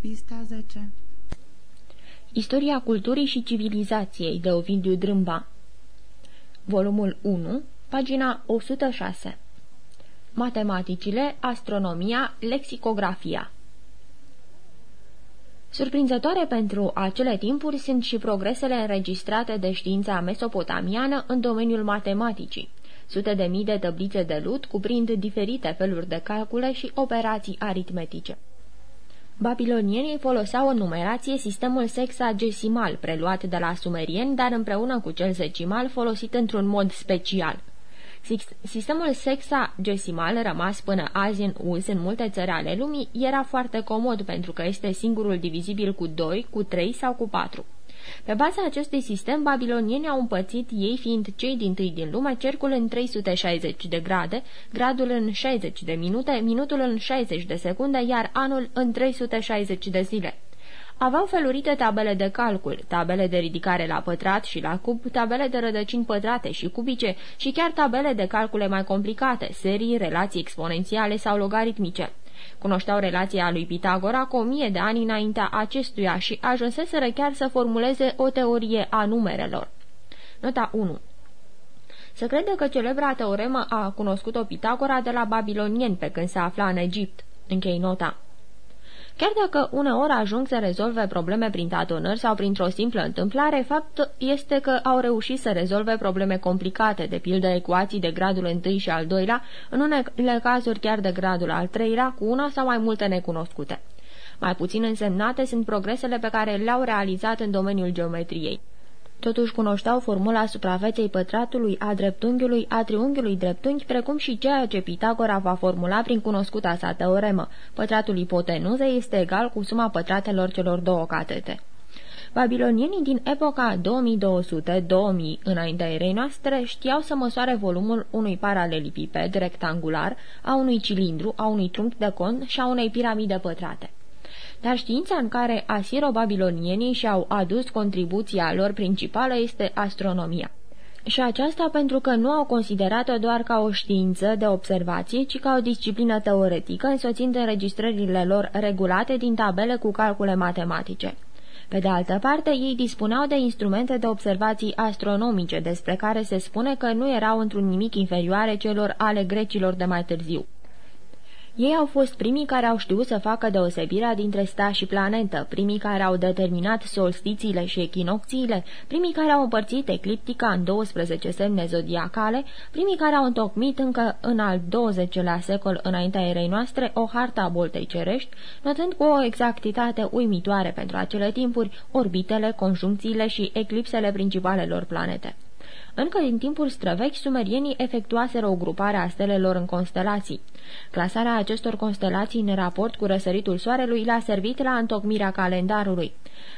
Pista 10 Istoria culturii și civilizației de Ovidiu Drâmba Volumul 1, pagina 106 Matematicile, astronomia, lexicografia Surprinzătoare pentru acele timpuri sunt și progresele înregistrate de știința mesopotamiană în domeniul matematicii. Sute de mii de tăblițe de lut cuprind diferite feluri de calcule și operații aritmetice. Babilonienii foloseau în numerație sistemul sexagesimal, preluat de la sumerieni, dar împreună cu cel zecimal folosit într-un mod special. Sistemul sexagesimal, rămas până azi în uz în multe țări ale lumii, era foarte comod pentru că este singurul divizibil cu 2, cu 3 sau cu 4. Pe baza acestui sistem, babilonienii au împărțit, ei fiind cei din tâi din lume, cercul în 360 de grade, gradul în 60 de minute, minutul în 60 de secunde, iar anul în 360 de zile. Aveau felurite tabele de calcul, tabele de ridicare la pătrat și la cub, tabele de rădăcini pătrate și cubice și chiar tabele de calcule mai complicate, serii, relații exponențiale sau logaritmice. Cunoșteau relația lui Pitagora cu o mie de ani înaintea acestuia și ajunseseră chiar să formuleze o teorie a numerelor. Nota 1 se crede că celebra teoremă a cunoscut-o Pitagora de la babilonieni pe când se afla în Egipt. Închei nota. Chiar dacă uneori ajung să rezolve probleme prin tatonări sau printr-o simplă întâmplare, fapt este că au reușit să rezolve probleme complicate, de pildă ecuații de gradul 1 și al doilea, în unele cazuri chiar de gradul al treilea, cu una sau mai multe necunoscute. Mai puțin însemnate sunt progresele pe care le-au realizat în domeniul geometriei. Totuși cunoșteau formula suprafeței pătratului, a dreptunghiului, a triunghiului dreptunghi, precum și ceea ce Pitagora va formula prin cunoscuta sa teoremă. Pătratul ipotenuzei este egal cu suma pătratelor celor două catete. Babilonienii din epoca 2200-2000 înaintea erei noastre știau să măsoare volumul unui paralelipiped rectangular, a unui cilindru, a unui trunchi de con și a unei piramide pătrate dar știința în care asiro-babilonienii și-au adus contribuția lor principală este astronomia. Și aceasta pentru că nu au considerat-o doar ca o știință de observație, ci ca o disciplină teoretică, însoțind înregistrările lor regulate din tabele cu calcule matematice. Pe de altă parte, ei dispuneau de instrumente de observații astronomice, despre care se spune că nu erau într-un nimic inferioare celor ale grecilor de mai târziu. Ei au fost primii care au știut să facă deosebirea dintre sta și planetă, primii care au determinat solstițiile și echinocțiile, primii care au împărțit ecliptica în 12 semne zodiacale, primii care au întocmit încă în al 20-lea secol înaintea erei noastre o harta a boltei cerești, notând cu o exactitate uimitoare pentru acele timpuri orbitele, conjuncțiile și eclipsele principalelor planete. Încă din timpul străvechi, sumerienii efectuaseră o grupare a stelelor în constelații. Clasarea acestor constelații în raport cu răsăritul soarelui l-a servit la întocmirea calendarului.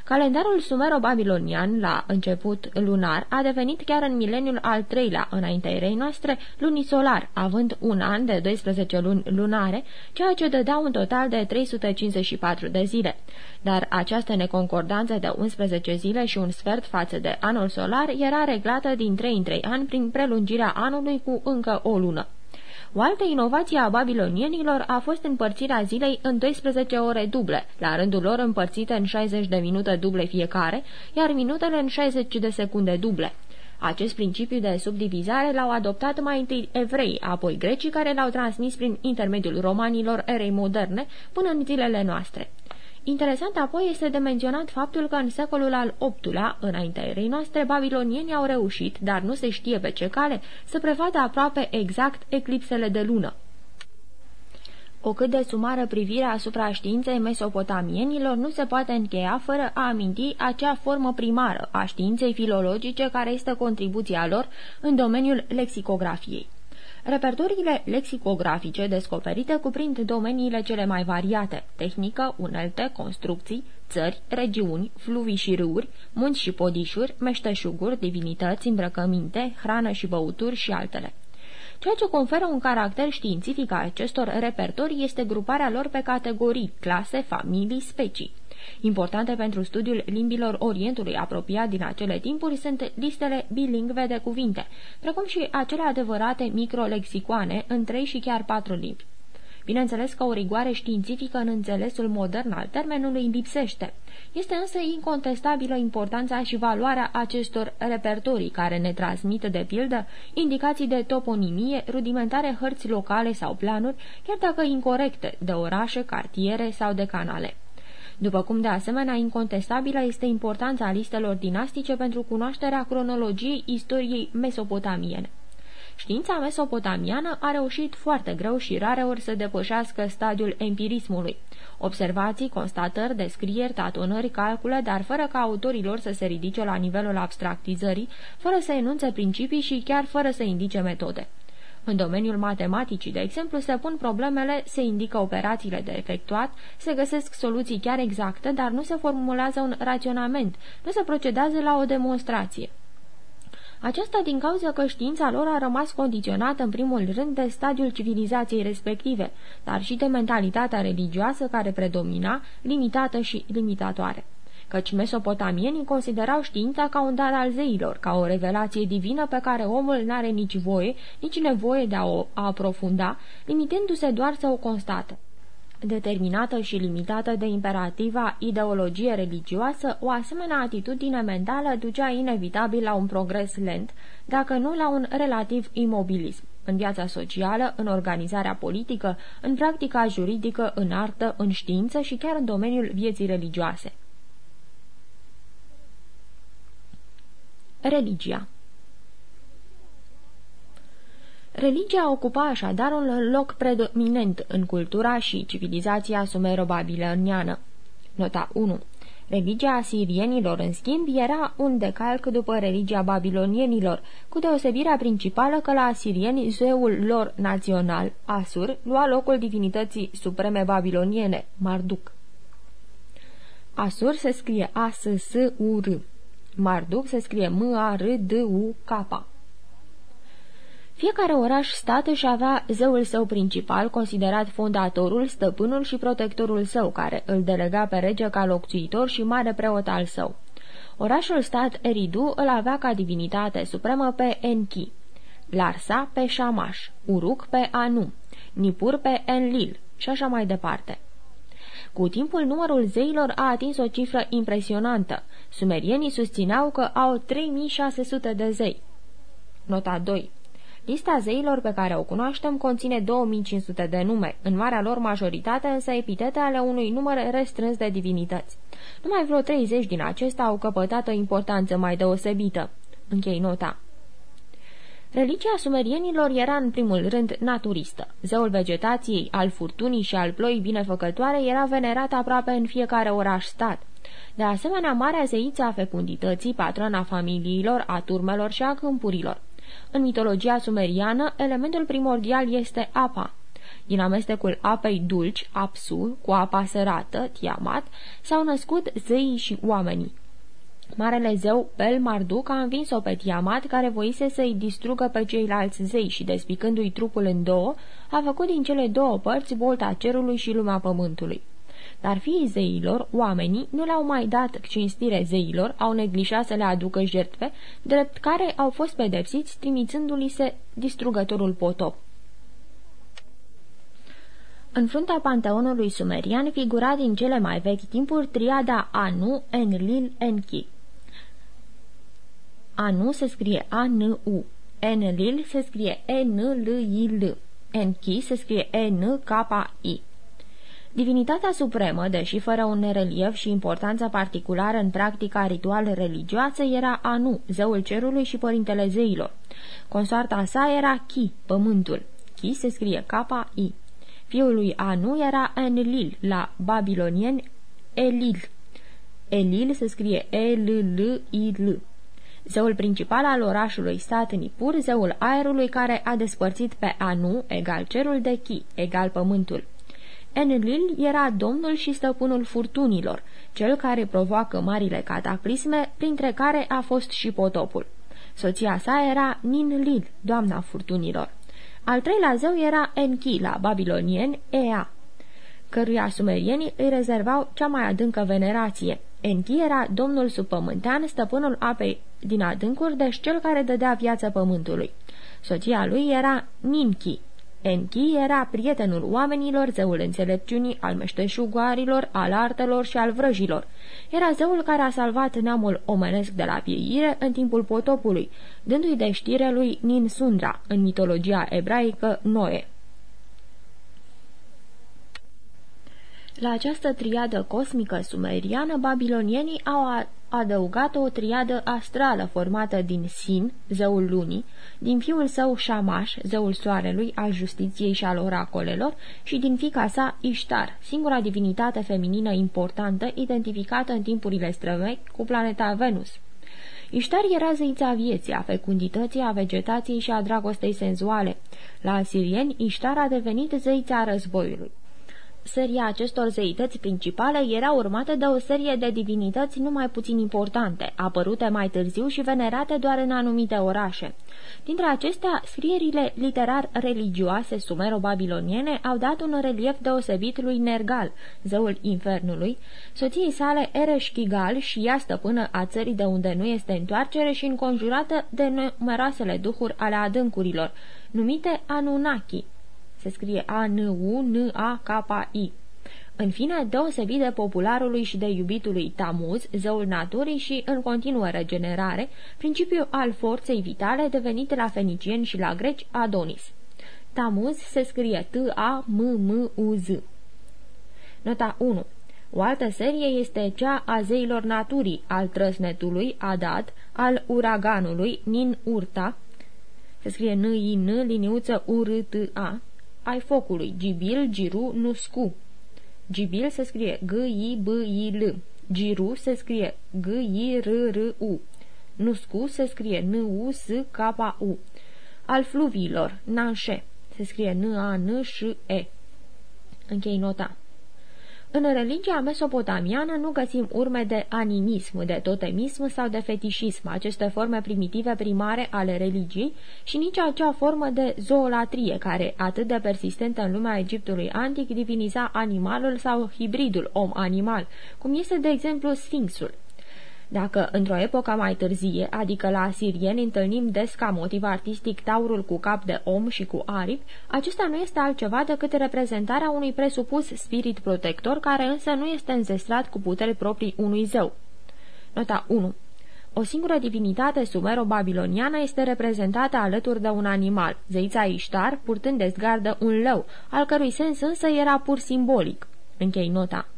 Calendarul sumero-babilonian, la început lunar, a devenit chiar în mileniul al treilea, înaintea erei noastre, lunisolar, având un an de 12 luni lunare, ceea ce dădea un total de 354 de zile. Dar această neconcordanță de 11 zile și un sfert față de anul solar era reglată din 3 în 3 ani prin prelungirea anului cu încă o lună. O altă inovație a babilonienilor a fost împărțirea zilei în 12 ore duble, la rândul lor împărțite în 60 de minute duble fiecare, iar minutele în 60 de secunde duble. Acest principiu de subdivizare l-au adoptat mai întâi evrei, apoi grecii care l-au transmis prin intermediul romanilor erei moderne până în zilele noastre. Interesant apoi este de menționat faptul că în secolul al VIII-lea, înaintea erei noastre, babilonienii au reușit, dar nu se știe pe ce cale, să prevadă aproape exact eclipsele de lună. O cât de sumară privire asupra științei mesopotamienilor nu se poate încheia fără a aminti acea formă primară a științei filologice care este contribuția lor în domeniul lexicografiei. Repertoriile lexicografice descoperite cuprind domeniile cele mai variate, tehnică, unelte, construcții, țări, regiuni, fluvii și râuri, munți și podișuri, meșteșuguri, divinități, îmbrăcăminte, hrană și băuturi și altele. Ceea ce conferă un caracter științific a acestor repertorii este gruparea lor pe categorii, clase, familii, specii. Importante pentru studiul limbilor Orientului apropiat din acele timpuri sunt listele bilingve de cuvinte, precum și acele adevărate microlexicoane în trei și chiar patru limbi. Bineînțeles că o rigoare științifică în înțelesul modern al termenului lipsește. Este însă incontestabilă importanța și valoarea acestor repertorii care ne transmit, de pildă, indicații de toponimie, rudimentare hărți locale sau planuri, chiar dacă incorrecte, de orașe, cartiere sau de canale. După cum de asemenea incontestabilă este importanța listelor dinastice pentru cunoașterea cronologiei istoriei mesopotamiene. Știința mesopotamiană a reușit foarte greu și rare ori să depășească stadiul empirismului. Observații, constatări, descrieri, tatonări, calcule, dar fără ca autorilor să se ridice la nivelul abstractizării, fără să enunțe principii și chiar fără să indice metode. În domeniul matematicii, de exemplu, se pun problemele, se indică operațiile de efectuat, se găsesc soluții chiar exacte, dar nu se formulează un raționament, nu se procedează la o demonstrație. Aceasta din cauza că știința lor a rămas condiționată în primul rând de stadiul civilizației respective, dar și de mentalitatea religioasă care predomina, limitată și limitatoare căci mesopotamienii considerau știința ca un dar al zeilor, ca o revelație divină pe care omul n-are nici voie, nici nevoie de a o aprofunda, limitându-se doar să o constate. Determinată și limitată de imperativa ideologie religioasă, o asemenea atitudine mentală ducea inevitabil la un progres lent, dacă nu la un relativ imobilism în viața socială, în organizarea politică, în practica juridică, în artă, în știință și chiar în domeniul vieții religioase. Religia Religia ocupa așadar un loc predominent în cultura și civilizația sumero-babiloniană. Nota 1 Religia asirienilor, în schimb, era un decalc după religia babilonienilor, cu deosebirea principală că la asirieni zeul lor național, Asur, lua locul divinității supreme babiloniene, Marduk. Asur se scrie A-S-S-U-R. Marduk se scrie M-A-R-D-U-K. Fiecare oraș-stat își avea zeul său principal, considerat fondatorul, stăpânul și protectorul său, care îl delega pe rege ca locțuitor și mare preot al său. Orașul stat Eridu îl avea ca divinitate supremă pe Enki, Larsa pe Shamash, Uruk pe Anu, Nipur pe Enlil și așa mai departe. Cu timpul, numărul zeilor a atins o cifră impresionantă. Sumerienii susțineau că au 3600 de zei. Nota 2 Lista zeilor pe care o cunoaștem conține 2500 de nume, în marea lor majoritate însă epitete ale unui număr restrâns de divinități. Numai vreo 30 din acestea au căpătat o importanță mai deosebită. Închei nota. Religia sumerienilor era în primul rând naturistă. Zeul vegetației, al furtunii și al ploii binefăcătoare era venerat aproape în fiecare oraș-stat. De asemenea, marea zeiță a fecundității, patrona familiilor, a turmelor și a câmpurilor. În mitologia sumeriană, elementul primordial este apa. Din amestecul apei dulci, Apsu, cu apa sărată, Tiamat, s-au născut zeii și oamenii. Marele zeu Pel Marduk a învins-o pe Tiamat, care voise să-i distrugă pe ceilalți zei și, despicându-i trupul în două, a făcut din cele două părți bolta cerului și lumea pământului. Dar fiii zeilor, oamenii, nu le-au mai dat cinstire zeilor, au neglijat să le aducă jertfe, drept care au fost pedepsiți, trimițându-li se distrugătorul potop. În fruntea panteonului sumerian figura din cele mai vechi timpuri triada Anu, Enlil, Enki. Anu se scrie A-N-U, Enlil se scrie E-N-L-I-L, Enki se scrie E-N-K-I. Divinitatea supremă, deși fără un relief și importanță particulară în practica ritual religioasă, era Anu, zeul cerului și părintele zeilor. Consoarta sa era Ki, pământul. Ki se scrie K-I. Fiul lui Anu era Enlil, la babilonieni Elil. Elil se scrie E-L-L-I-L. Zeul principal al orașului stat Nipur, zeul aerului care a despărțit pe Anu, egal cerul de Chi, egal pământul. Enlil era domnul și stăpânul furtunilor, cel care provoacă marile cataclisme, printre care a fost și potopul. Soția sa era Ninlil, doamna furtunilor. Al treilea zeu era Enki, la babilonieni Ea, căruia sumerienii îi rezervau cea mai adâncă venerație. Enki era domnul subpământean, stăpânul apei din adâncuri, deci cel care dădea viață pământului. Soția lui era Ninki, Enki era prietenul oamenilor, zeul înțelepciunii, al meșteșugarilor, al artelor și al vrăjilor. Era zeul care a salvat neamul omenesc de la pieire în timpul potopului, dându-i de știre lui Ninsundra, în mitologia ebraică Noe. La această triadă cosmică sumeriană, babilonienii au adăugat o triadă astrală formată din Sin, zeul lunii, din fiul său Shamash, zeul soarelui, al justiției și al oracolelor, și din fica sa Ishtar, singura divinitate feminină importantă identificată în timpurile străvechi cu planeta Venus. Ishtar era zeița vieții, a fecundității, a vegetației și a dragostei senzuale. La asirieni, Ishtar a devenit zeița războiului. Seria acestor zeități principale era urmată de o serie de divinități numai puțin importante, apărute mai târziu și venerate doar în anumite orașe. Dintre acestea, scrierile literar-religioase sumero-babiloniene au dat un relief deosebit lui Nergal, zeul infernului, soției sale Ereșchigal și ea stăpână a țării de unde nu este întoarcere și înconjurată de numeroasele duhuri ale adâncurilor, numite Anunnaki, se scrie A-N-U-N-A-K-I. În fine, deosebit de popularului și de iubitului Tamuz, zeul naturii și în continuă regenerare, principiul al forței vitale devenit la fenicieni și la greci Adonis. Tamuz se scrie T-A-M-M-U-Z. Nota 1. O altă serie este cea a zeilor naturii, al trăsnetului, Adad, al uraganului, Nin-Urta, se scrie N-I-N, liniuță U-R-T-A, ai focului, Gibil, Giru, Nuscu. Gibil se scrie G-I-B-I-L. Giru se scrie G-I-R-R-U. Nuscu se scrie N-U-S-K-U. Al fluviilor, Nanșe, se scrie N-A-N-Ș-E. Închei nota. În religia mesopotamiană nu găsim urme de animism, de totemism sau de fetișism, aceste forme primitive primare ale religiei, și nici acea formă de zoolatrie care, atât de persistentă în lumea Egiptului antic, diviniza animalul sau hibridul om-animal, cum este, de exemplu, Sfinxul. Dacă într-o epocă mai târzie, adică la asirieni, întâlnim des ca motiv artistic taurul cu cap de om și cu aripi, acesta nu este altceva decât reprezentarea unui presupus spirit protector, care însă nu este înzestrat cu puteri proprii unui zeu. Nota 1 o singură divinitate sumero-babiloniană este reprezentată alături de un animal, zeița Iștar, purtând de zgardă un lău, al cărui sens însă era pur simbolic. Închei nota.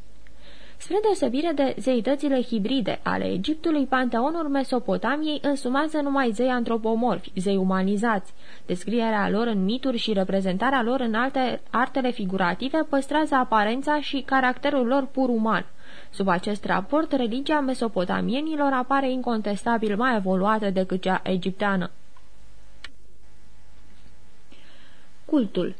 Spre deosebire de zeitățile hibride ale Egiptului, panteonul Mesopotamiei însumează numai zei antropomorfi, zei umanizați. Descrierea lor în mituri și reprezentarea lor în alte artele figurative păstrează aparența și caracterul lor pur uman. Sub acest raport, religia mesopotamienilor apare incontestabil mai evoluată decât cea egipteană. Cultul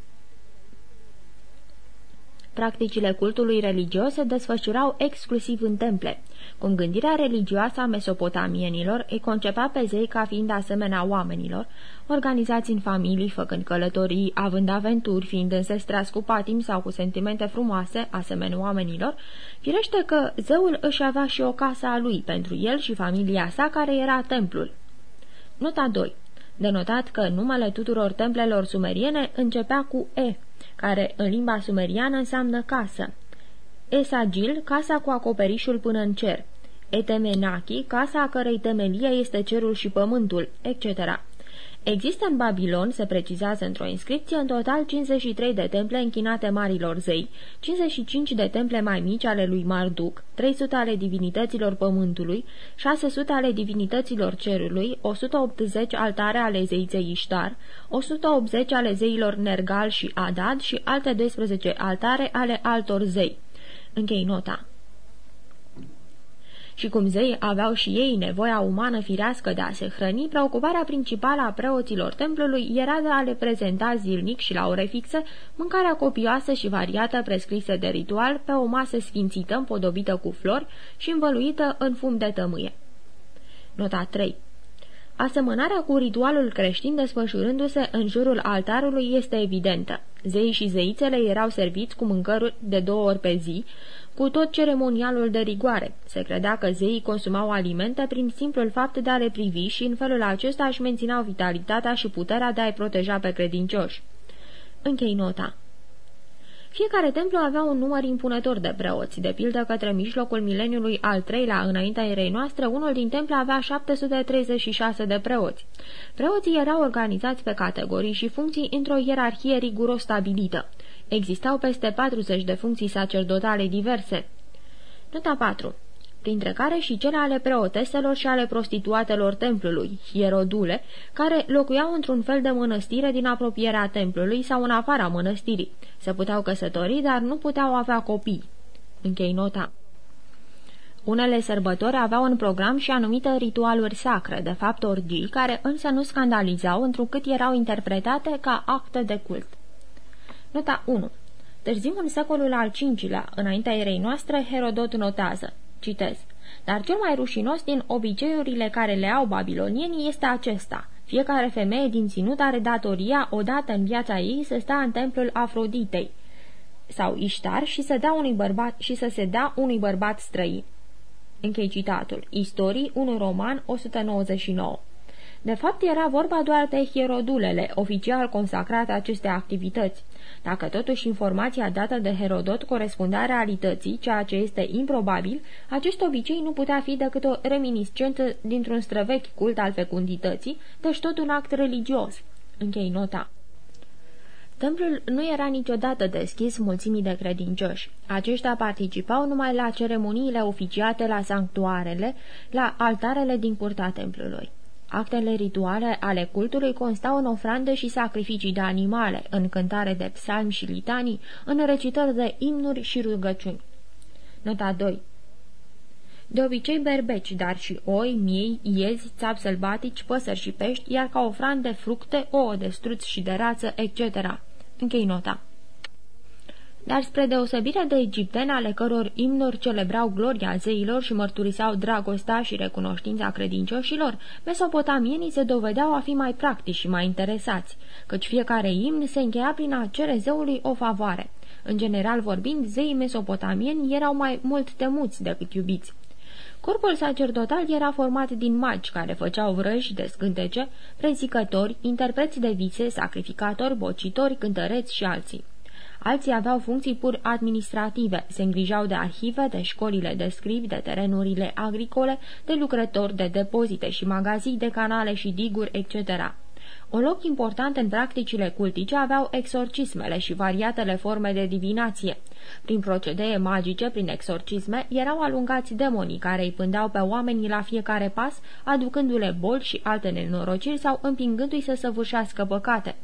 Practicile cultului religios se desfășurau exclusiv în temple. Cum gândirea religioasă a mesopotamienilor îi concepea pe zei ca fiind asemenea oamenilor, organizați în familii, făcând călătorii, având aventuri, fiind însestrați cu patim sau cu sentimente frumoase, asemenea oamenilor, firește că zeul își avea și o casă a lui pentru el și familia sa, care era templul. Nota 2. Denotat că numele tuturor templelor sumeriene începea cu E, care în limba sumeriană înseamnă casă. Esagil, casa cu acoperișul până în cer. Etemenaki, casa a cărei temelie este cerul și pământul, etc. Există în Babilon, se precizează într-o inscripție, în total 53 de temple închinate marilor zei, 55 de temple mai mici ale lui Marduk, 300 ale divinităților pământului, 600 ale divinităților cerului, 180 altare ale zeiței Iștar, 180 ale zeilor Nergal și Adad și alte 12 altare ale altor zei. Închei nota și cum zeii aveau și ei nevoia umană firească de a se hrăni, preocuparea principală a preoților templului era de a le prezenta zilnic și la ore fixe mâncarea copioasă și variată prescrisă de ritual pe o masă sfințită împodobită cu flori și învăluită în fum de tămâie. Nota 3 Asemănarea cu ritualul creștin desfășurându-se în jurul altarului este evidentă. Zeii și zeițele erau serviți cu mâncăruri de două ori pe zi, cu tot ceremonialul de rigoare. Se credea că zeii consumau alimente prin simplul fapt de a le privi și în felul acesta își mențineau vitalitatea și puterea de a-i proteja pe credincioși. Închei nota. Fiecare templu avea un număr impunător de preoți. De pildă, către mijlocul mileniului al treilea, înaintea erei noastre, unul din temple avea 736 de preoți. Preoții erau organizați pe categorii și funcții într-o ierarhie riguros stabilită. Existau peste 40 de funcții sacerdotale diverse. Nota 4 printre care și cele ale preoteselor și ale prostituatelor templului, hierodule, care locuiau într-un fel de mănăstire din apropierea templului sau în afara mănăstirii. Se puteau căsători, dar nu puteau avea copii. Închei nota. Unele sărbători aveau în program și anumite ritualuri sacre, de fapt orgii, care însă nu scandalizau, întrucât erau interpretate ca acte de cult. Nota 1 Târziu în secolul al V-lea, înaintea erei noastre, Herodot notează. Citez. Dar cel mai rușinos din obiceiurile care le au babilonienii este acesta. Fiecare femeie din ținut are datoria, odată în viața ei, să stea în templul Afroditei sau Iștar și să, dea unui bărbat, și să se dea unui bărbat străin. Închei citatul. Istorii, 1 roman, 199 de fapt, era vorba doar de hierodulele, oficial consacrate aceste activități. Dacă totuși informația dată de Herodot corespundea realității, ceea ce este improbabil, acest obicei nu putea fi decât o reminiscență dintr-un străvechi cult al fecundității, deci tot un act religios. Închei nota. Templul nu era niciodată deschis mulțimii de credincioși. Aceștia participau numai la ceremoniile oficiate la sanctuarele, la altarele din curtea templului. Actele rituale ale cultului constau în ofrande și sacrificii de animale, în cântare de psalmi și litanii, în recitări de imnuri și rugăciuni. Nota 2 de obicei berbeci, dar și oi, miei, iezi, țapi sălbatici, păsări și pești, iar ca ofrande fructe, ouă de struț și de rață, etc. Închei nota dar spre deosebire de egipteni ale căror imnuri celebrau gloria zeilor și mărturiseau dragostea și recunoștința credincioșilor, mesopotamienii se dovedeau a fi mai practici și mai interesați, căci fiecare imn se încheia prin a cere zeului o favoare. În general vorbind, zeii mesopotamieni erau mai mult temuți decât iubiți. Corpul sacerdotal era format din magi care făceau vrăji de scântece, prezicători, interpreți de vise, sacrificatori, bocitori, cântăreți și alții. Alții aveau funcții pur administrative, se îngrijau de arhive, de școlile de scribi, de terenurile agricole, de lucrători de depozite și magazii, de canale și diguri, etc. Un loc important în practicile cultice aveau exorcismele și variatele forme de divinație. Prin procedee magice, prin exorcisme, erau alungați demonii care îi pândeau pe oamenii la fiecare pas, aducându-le boli și alte nenorociri sau împingându-i să săvârșească păcate.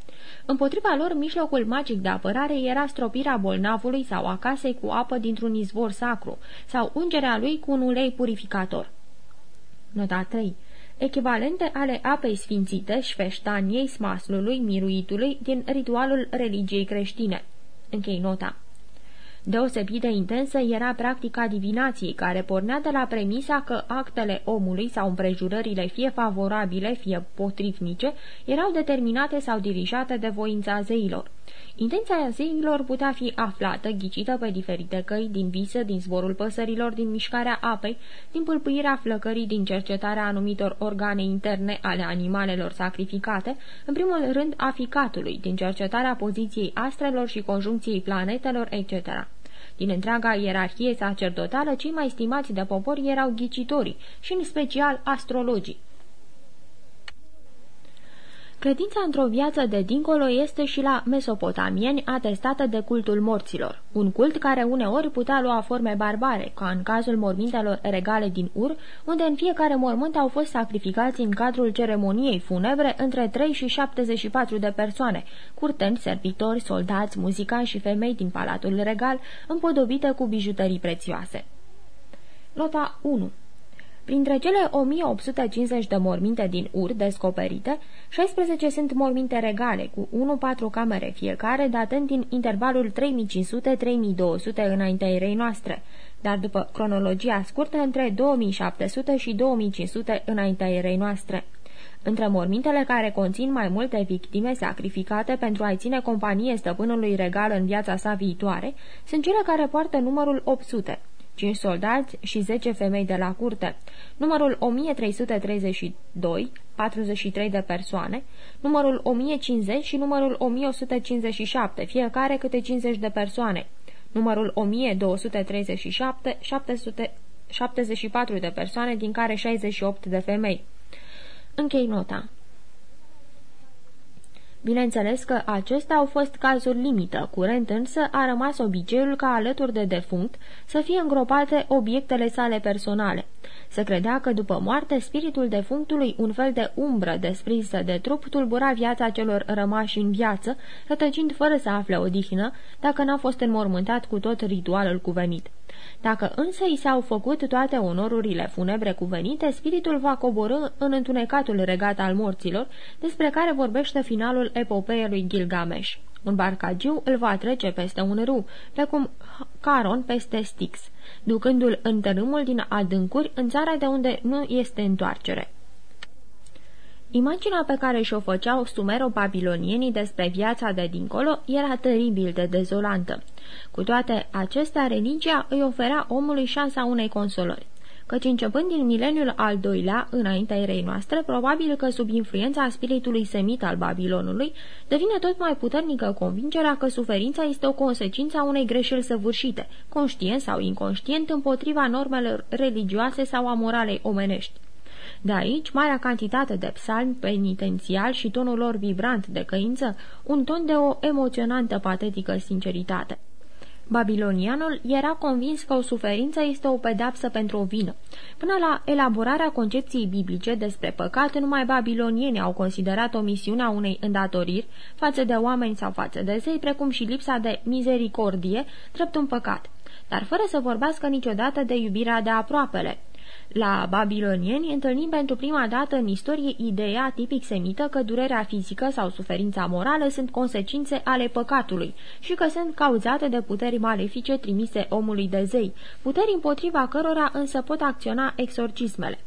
Împotriva lor, mijlocul magic de apărare era stropirea bolnavului sau a casei cu apă dintr-un izvor sacru sau ungerea lui cu un ulei purificator. Nota 3 echivalente ale apei sfințite, șfeștaniei, smaslului, miruitului din ritualul religiei creștine. Închei nota. Deosebit de intensă era practica divinației, care pornea de la premisa că actele omului sau împrejurările fie favorabile, fie potrivnice, erau determinate sau dirijate de voința zeilor. Intenția zeilor putea fi aflată, ghicită pe diferite căi, din visă, din zborul păsărilor, din mișcarea apei, din pâlpâirea flăcării, din cercetarea anumitor organe interne ale animalelor sacrificate, în primul rând a ficatului, din cercetarea poziției astrelor și conjuncției planetelor, etc. Din întreaga ierarhie sacerdotală, cei mai stimați de popor erau ghicitorii și în special astrologii. Credința într-o viață de dincolo este și la mesopotamieni atestată de cultul morților, un cult care uneori putea lua forme barbare, ca în cazul mormintelor regale din Ur, unde în fiecare mormânt au fost sacrificați în cadrul ceremoniei funebre între 3 și 74 de persoane, curteni, servitori, soldați, muzicanți și femei din palatul regal, împodobite cu bijuterii prețioase. Nota 1 Printre cele 1850 de morminte din Ur descoperite, 16 sunt morminte regale, cu 1-4 camere fiecare, datând din intervalul 3500-3200 înaintea erei noastre, dar după cronologia scurtă între 2700 și 2500 înaintea erei noastre. Între mormintele care conțin mai multe victime sacrificate pentru a-i ține companie stăpânului regal în viața sa viitoare, sunt cele care poartă numărul 800. 5 soldați și 10 femei de la curte. Numărul 1332 43 de persoane, numărul 1050 și numărul 1157, fiecare câte 50 de persoane, numărul 1237, 774 de persoane, din care 68 de femei. Închei nota. Bineînțeles că acestea au fost cazuri limită, curent însă a rămas obiceiul ca alături de defunct să fie îngropate obiectele sale personale. Se credea că după moarte, spiritul defunctului, un fel de umbră desprinsă de trup, tulbura viața celor rămași în viață, rătăcind fără să afle odihnă, dacă n-a fost înmormântat cu tot ritualul cuvenit. Dacă însă i s-au făcut toate onorurile funebre cuvenite, spiritul va coborâ în întunecatul regat al morților, despre care vorbește finalul epopeei lui Gilgamesh. Un barcagiu îl va trece peste un râu, precum Caron peste Styx, ducându-l în tărâmul din adâncuri în țara de unde nu este întoarcere. Imaginea pe care și-o făceau sumero-babilonienii despre viața de dincolo era teribil de dezolantă. Cu toate acestea, religia îi oferea omului șansa unei consolări căci începând din mileniul al doilea, înaintea erei noastre, probabil că sub influența spiritului semit al Babilonului, devine tot mai puternică convingerea că suferința este o consecință a unei greșeli săvârșite, conștient sau inconștient, împotriva normelor religioase sau a moralei omenești. De aici, marea cantitate de psalmi penitențial și tonul lor vibrant de căință, un ton de o emoționantă patetică sinceritate. Babilonianul era convins că o suferință este o pedapsă pentru o vină. Până la elaborarea concepției biblice despre păcat, numai babilonieni au considerat omisiunea unei îndatoriri față de oameni sau față de zei, precum și lipsa de mizericordie, drept un păcat, dar fără să vorbească niciodată de iubirea de aproapele. La babilonieni întâlnim pentru prima dată în istorie ideea tipic semită că durerea fizică sau suferința morală sunt consecințe ale păcatului și că sunt cauzate de puteri malefice trimise omului de zei, puteri împotriva cărora însă pot acționa exorcismele.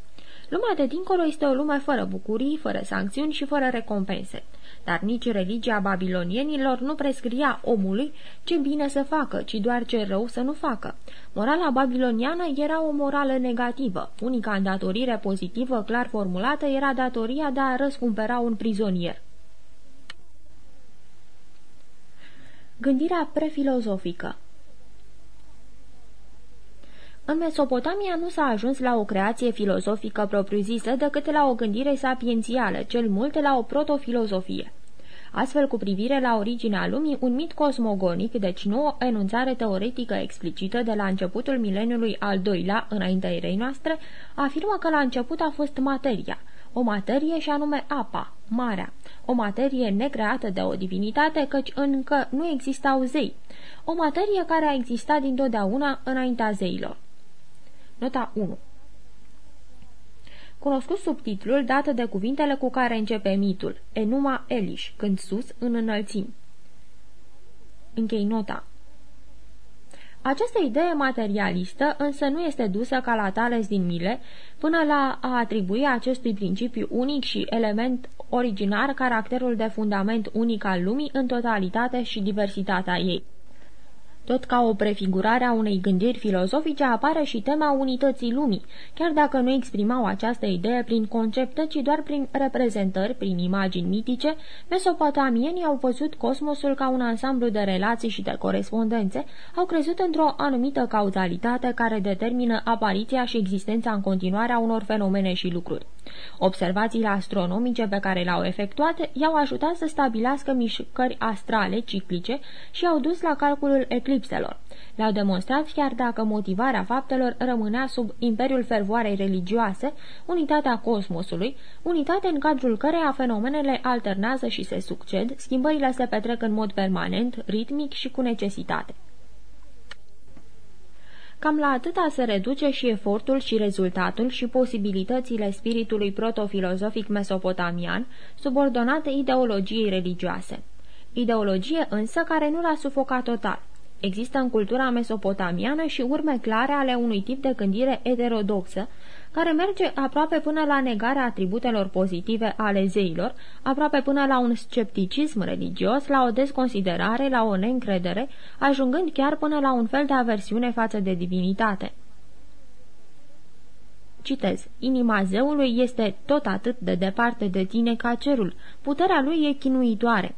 Lumea de dincolo este o lume fără bucurii, fără sancțiuni și fără recompense dar nici religia babilonienilor nu prescria omului ce bine să facă, ci doar ce rău să nu facă. Morala babiloniană era o morală negativă. Unica îndatorire pozitivă clar formulată era datoria de a răscumpera un prizonier. Gândirea prefilozofică în Mesopotamia nu s-a ajuns la o creație filozofică propriu-zisă decât la o gândire sapiențială, cel mult la o protofilozofie. Astfel, cu privire la originea lumii, un mit cosmogonic, deci nu o enunțare teoretică explicită de la începutul mileniului al doilea, înaintea erei noastre, afirmă că la început a fost materia, o materie și anume apa, marea, o materie necreată de o divinitate, căci încă nu existau zei, o materie care a existat dintotdeauna înaintea zeilor. Nota 1 Cunoscut subtitlul dată de cuvintele cu care începe mitul, Enuma Elish, când sus în înălțimi. Închei nota. Această idee materialistă însă nu este dusă ca la Tales din Mile până la a atribui acestui principiu unic și element originar caracterul de fundament unic al lumii în totalitate și diversitatea ei. Tot ca o prefigurare a unei gândiri filozofice apare și tema unității lumii, chiar dacă nu exprimau această idee prin concepte, ci doar prin reprezentări, prin imagini mitice, mesopotamienii au văzut cosmosul ca un ansamblu de relații și de corespondențe, au crezut într-o anumită cauzalitate care determină apariția și existența în continuare a unor fenomene și lucruri. Observațiile astronomice pe care le-au efectuat i-au ajutat să stabilească mișcări astrale ciclice și au dus la calculul eclipselor. Le-au demonstrat chiar dacă motivarea faptelor rămânea sub imperiul fervoarei religioase, unitatea cosmosului, unitate în cadrul căreia fenomenele alternează și se succed, schimbările se petrec în mod permanent, ritmic și cu necesitate. Cam la atâta se reduce și efortul și rezultatul și posibilitățile spiritului protofilozofic mesopotamian, subordonate ideologiei religioase. Ideologie însă care nu l-a sufocat total. Există în cultura mesopotamiană și urme clare ale unui tip de gândire heterodoxă, care merge aproape până la negarea atributelor pozitive ale zeilor, aproape până la un scepticism religios, la o desconsiderare, la o neîncredere, ajungând chiar până la un fel de aversiune față de divinitate. Citez, inima zeului este tot atât de departe de tine ca cerul, puterea lui e chinuitoare.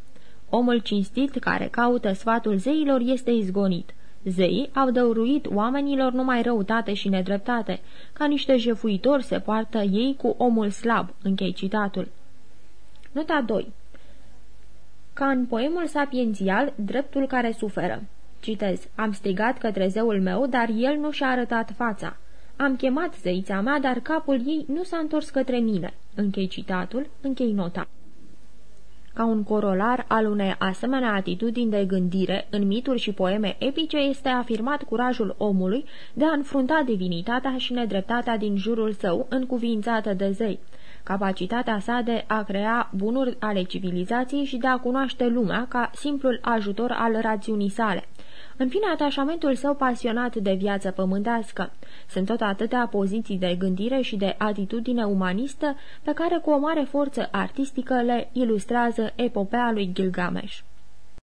Omul cinstit care caută sfatul zeilor este izgonit. Zeii au dăuruit oamenilor numai răutate și nedreptate. Ca niște jefuitori se poartă ei cu omul slab. Închei citatul. Nota 2 Ca în poemul sapiențial, dreptul care suferă. Citez. Am strigat către zeul meu, dar el nu și-a arătat fața. Am chemat zeița mea, dar capul ei nu s-a întors către mine. Închei citatul, închei nota. Ca un corolar al unei asemenea atitudini de gândire, în mituri și poeme epice este afirmat curajul omului de a înfrunta divinitatea și nedreptatea din jurul său, încuvințată de zei capacitatea sa de a crea bunuri ale civilizației și de a cunoaște lumea ca simplul ajutor al rațiunii sale. În fine, atașamentul său pasionat de viață pământească. Sunt tot atâtea poziții de gândire și de atitudine umanistă pe care cu o mare forță artistică le ilustrează epopea lui Gilgamesh.